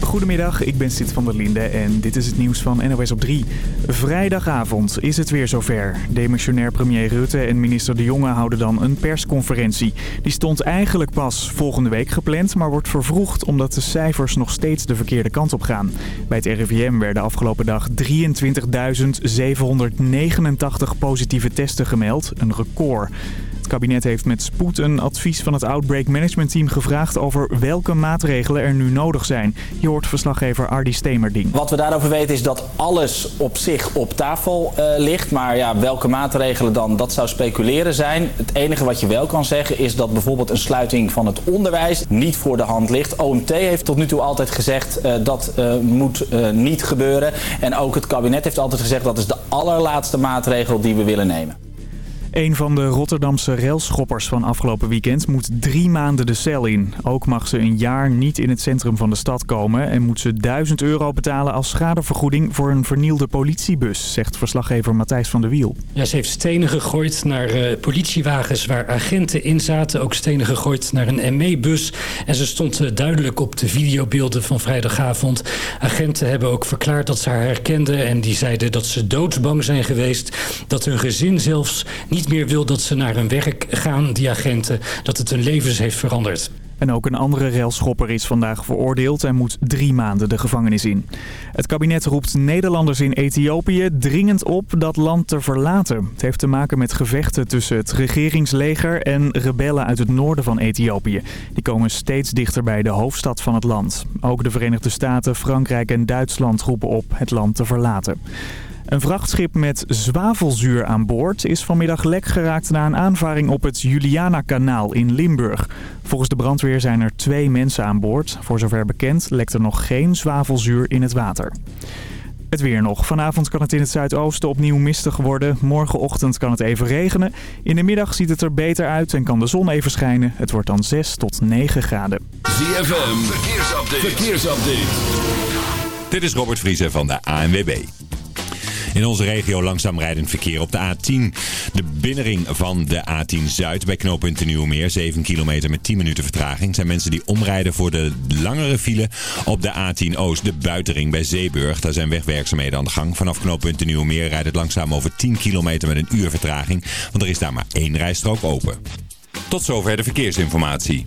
Goedemiddag, ik ben Sid van der Linde en dit is het nieuws van NOS op 3. Vrijdagavond is het weer zover. Demissionair premier Rutte en minister De Jonge houden dan een persconferentie. Die stond eigenlijk pas volgende week gepland, maar wordt vervroegd omdat de cijfers nog steeds de verkeerde kant op gaan. Bij het RIVM werden afgelopen dag 23.789 positieve testen gemeld, een record. Kabinet heeft met spoed een advies van het Outbreak Management Team gevraagd over welke maatregelen er nu nodig zijn. Je hoort verslaggever Ardi Stemerding. Wat we daarover weten is dat alles op zich op tafel uh, ligt. Maar ja, welke maatregelen dan, dat zou speculeren zijn. Het enige wat je wel kan zeggen is dat bijvoorbeeld een sluiting van het onderwijs niet voor de hand ligt. OMT heeft tot nu toe altijd gezegd uh, dat uh, moet niet gebeuren. En ook het kabinet heeft altijd gezegd dat is de allerlaatste maatregel die we willen nemen. Een van de Rotterdamse railschoppers van afgelopen weekend moet drie maanden de cel in. Ook mag ze een jaar niet in het centrum van de stad komen en moet ze 1000 euro betalen als schadevergoeding voor een vernielde politiebus, zegt verslaggever Matthijs van der Wiel. Ja, ze heeft stenen gegooid naar uh, politiewagens waar agenten in zaten, ook stenen gegooid naar een ME-bus en ze stond uh, duidelijk op de videobeelden van vrijdagavond. Agenten hebben ook verklaard dat ze haar herkenden en die zeiden dat ze doodsbang zijn geweest, dat hun gezin zelfs niet meer wil dat ze naar hun werk gaan, die agenten, dat het hun levens heeft veranderd. En ook een andere railschopper is vandaag veroordeeld en moet drie maanden de gevangenis in. Het kabinet roept Nederlanders in Ethiopië dringend op dat land te verlaten. Het heeft te maken met gevechten tussen het regeringsleger en rebellen uit het noorden van Ethiopië. Die komen steeds dichter bij de hoofdstad van het land. Ook de Verenigde Staten, Frankrijk en Duitsland roepen op het land te verlaten. Een vrachtschip met zwavelzuur aan boord is vanmiddag lek geraakt na een aanvaring op het Juliana-kanaal in Limburg. Volgens de brandweer zijn er twee mensen aan boord. Voor zover bekend lekt er nog geen zwavelzuur in het water. Het weer nog. Vanavond kan het in het zuidoosten opnieuw mistig worden. Morgenochtend kan het even regenen. In de middag ziet het er beter uit en kan de zon even schijnen. Het wordt dan 6 tot 9 graden. ZFM, verkeersupdate. verkeersupdate. Dit is Robert Vriezen van de ANWB. In onze regio langzaam rijdend verkeer op de A10. De binnenring van de A10 Zuid bij knooppunt Nieuwmeer. 7 kilometer met 10 minuten vertraging. Zijn mensen die omrijden voor de langere file op de A10 Oost. De buitenring bij Zeeburg. Daar zijn wegwerkzaamheden aan de gang. Vanaf knooppunt Nieuwmeer rijdt het langzaam over 10 kilometer met een uur vertraging. Want er is daar maar één rijstrook open. Tot zover de verkeersinformatie.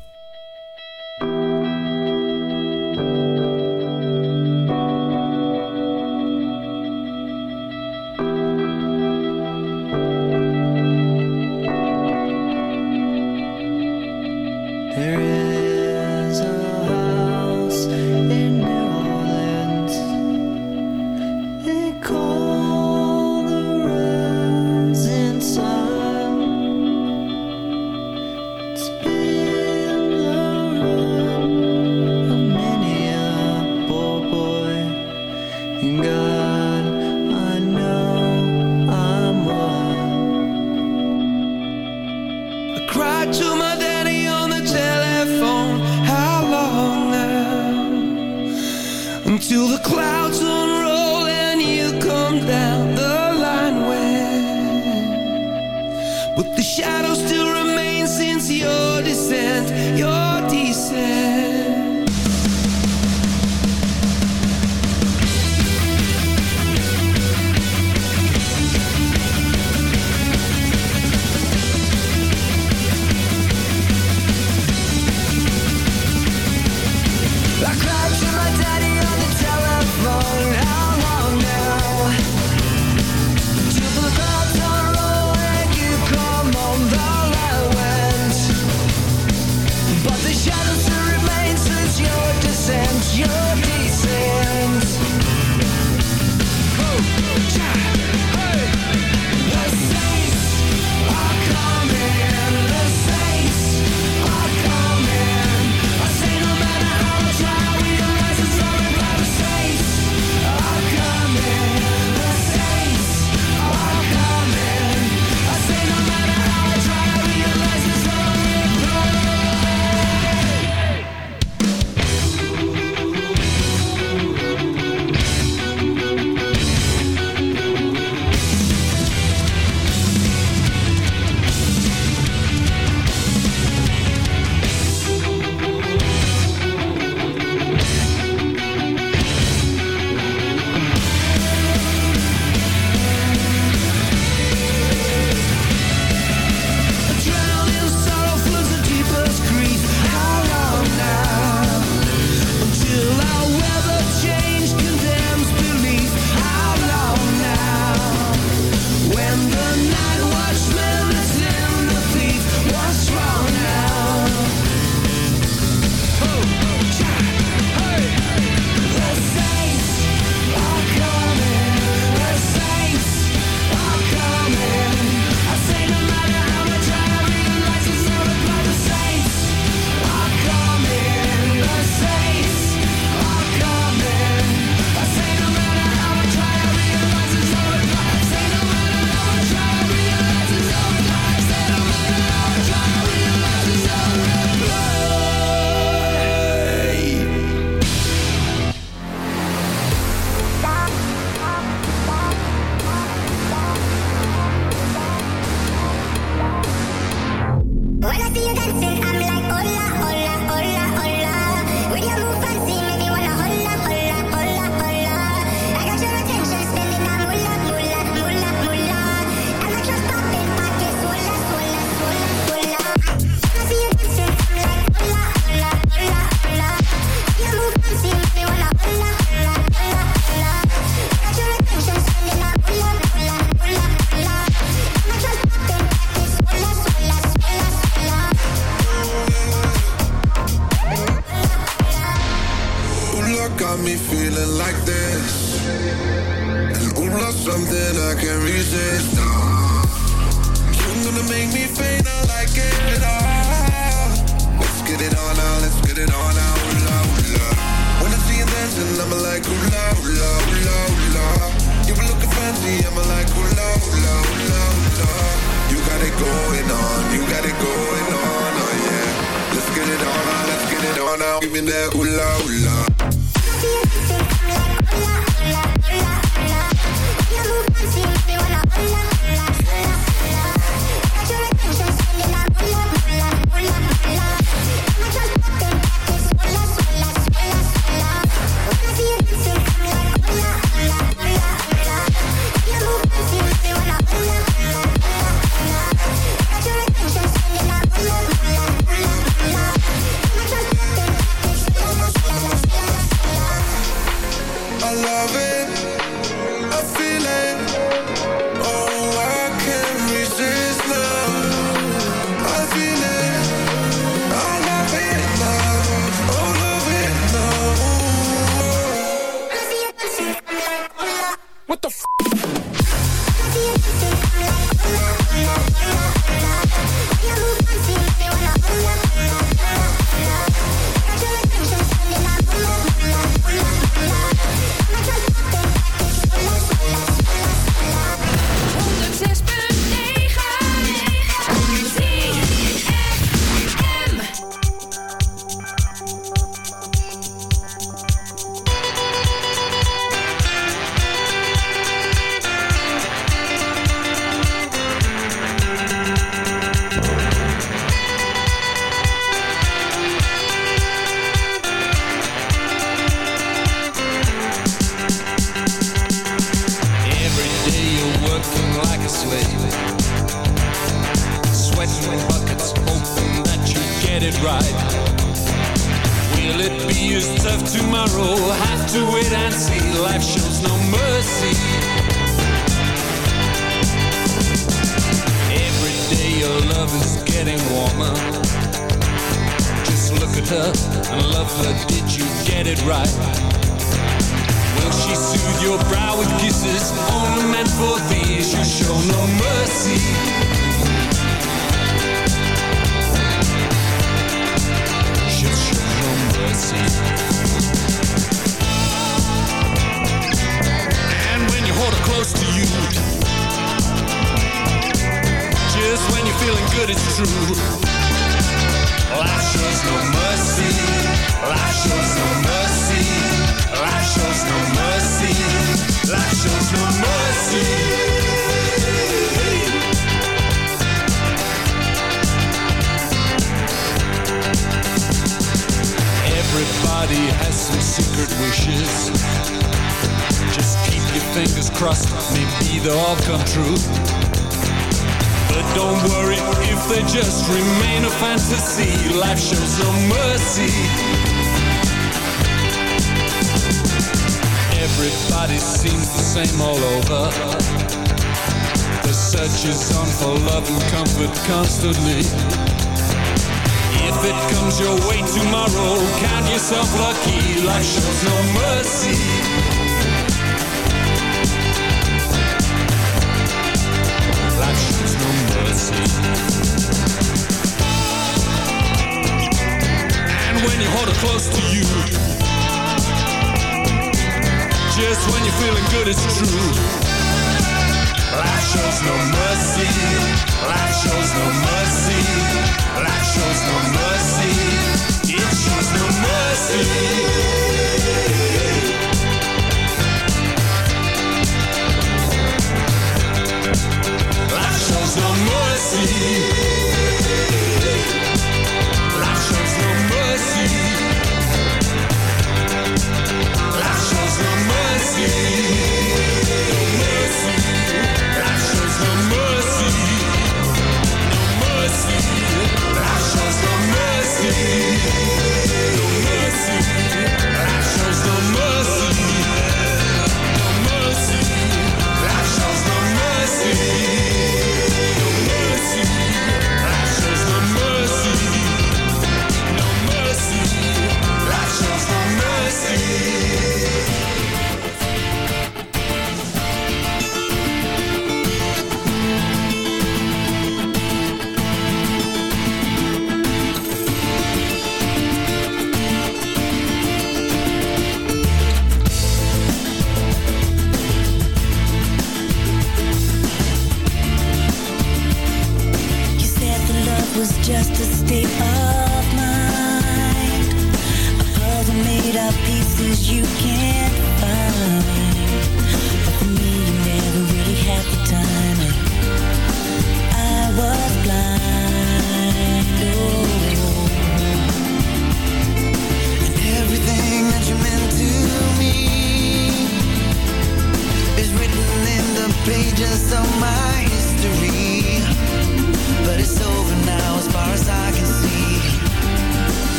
Something I can't resist. You're gonna make me faint, I like it. Uh, let's get it on now, let's get it on now. Hula, hula. When I see you dancing, I'm like hula, hula, hula, hula. You were looking fancy, I'm like hula, hula, hula, hula. You got it going on, you got it going on, oh yeah. Let's get it on now, let's get it on now. Give me that una mujer sin igual a feeling good, it's true. Life shows no mercy. Life shows no mercy. Life shows no mercy.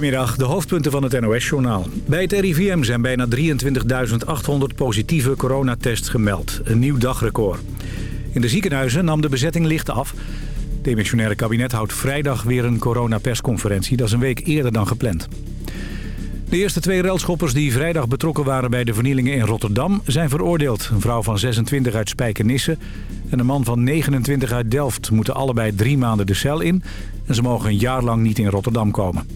Goedemiddag, de hoofdpunten van het NOS-journaal. Bij het RIVM zijn bijna 23.800 positieve coronatests gemeld. Een nieuw dagrecord. In de ziekenhuizen nam de bezetting licht af. Het demissionaire kabinet houdt vrijdag weer een coronapersconferentie. Dat is een week eerder dan gepland. De eerste twee relschoppers die vrijdag betrokken waren bij de vernielingen in Rotterdam zijn veroordeeld. Een vrouw van 26 uit Spijkenisse en een man van 29 uit Delft moeten allebei drie maanden de cel in. En ze mogen een jaar lang niet in Rotterdam komen.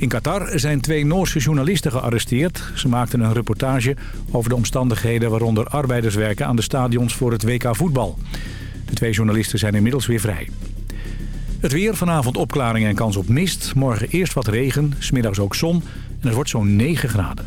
In Qatar zijn twee Noorse journalisten gearresteerd. Ze maakten een reportage over de omstandigheden waaronder arbeiders werken aan de stadions voor het WK voetbal. De twee journalisten zijn inmiddels weer vrij. Het weer, vanavond opklaringen en kans op mist. Morgen eerst wat regen, smiddags ook zon en het wordt zo'n 9 graden.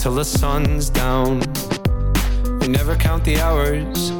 until the sun's down. We never count the hours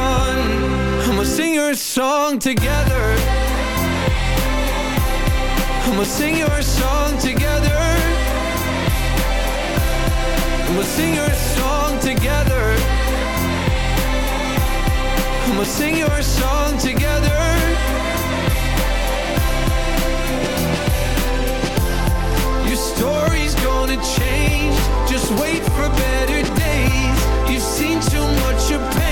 I'ma sing your song together. I'ma sing your song together. I'ma sing your song together. I'ma sing your song together. Your story's gonna change. Just wait for better days. You've seen too much of pain.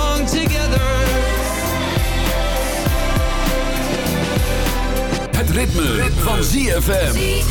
Het ritme, van ZFM.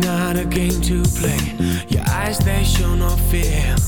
Not a game to play. Your eyes, they show no fear.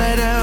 said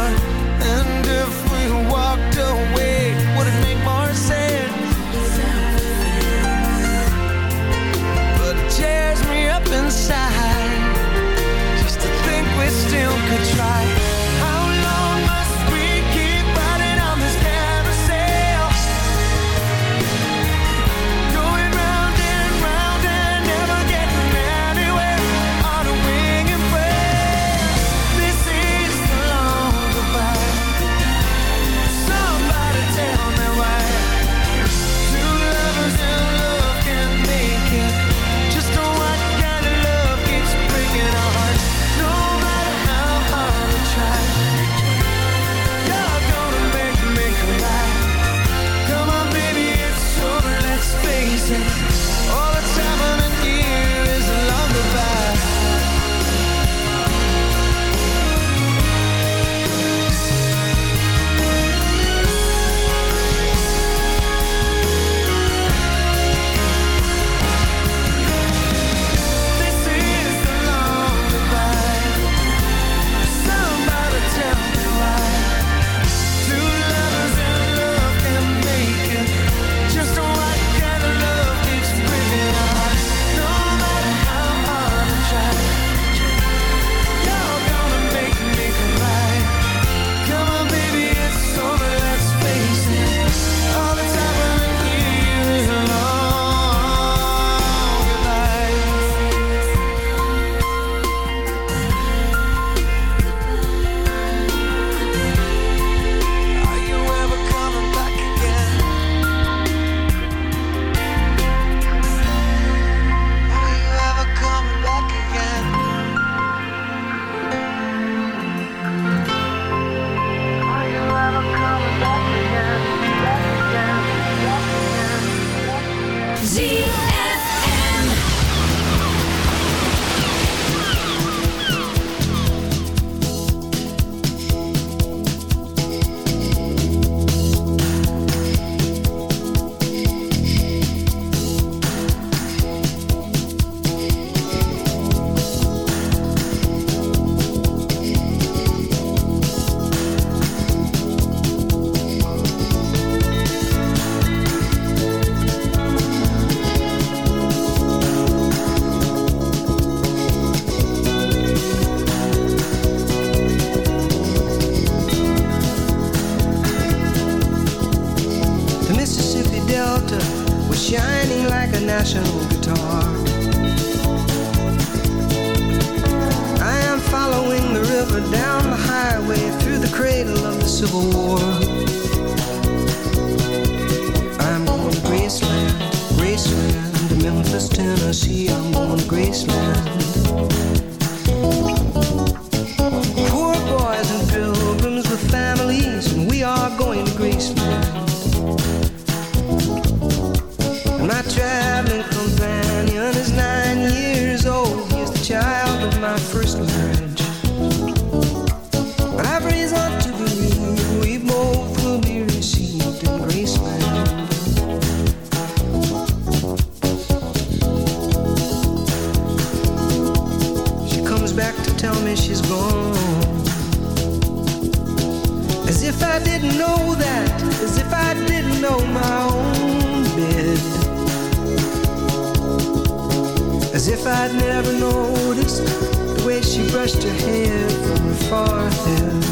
She brushed her hair from her forehead.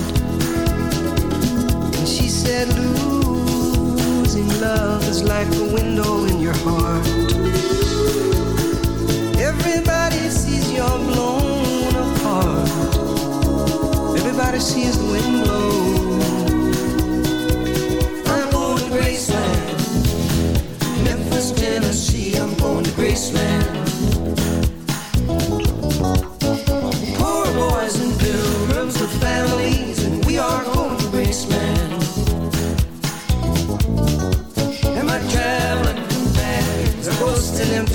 And she said, Losing love is like a window in your heart. Everybody sees you're blown apart. Everybody sees the wind blow.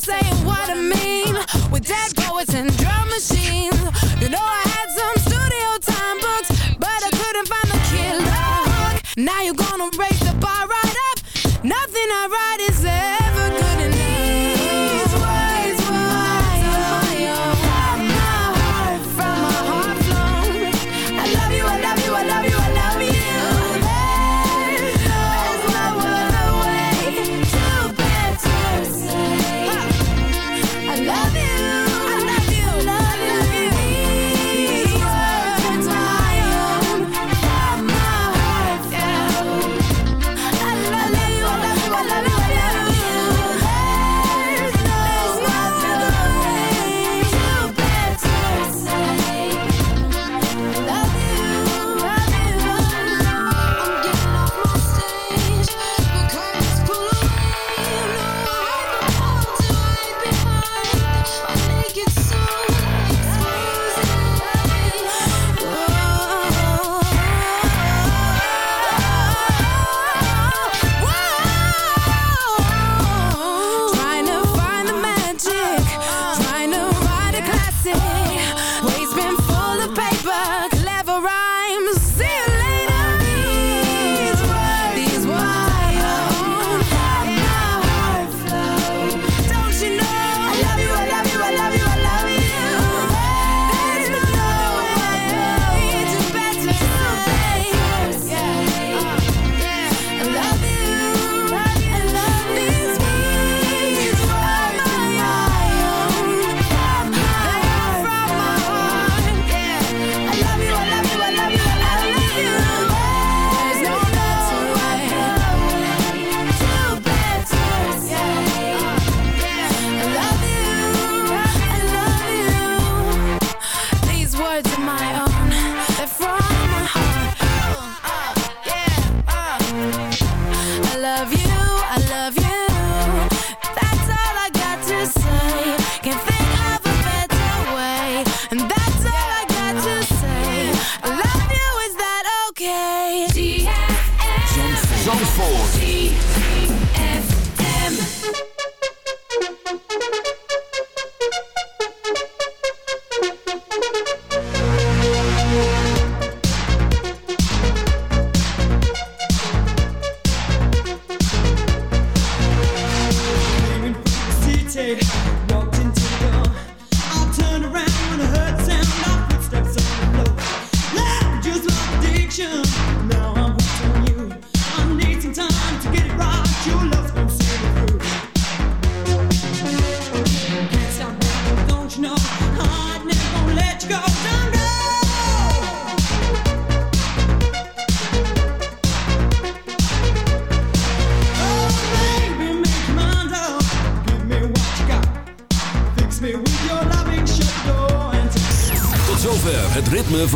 saying what I mean. With dead poets and drum machines.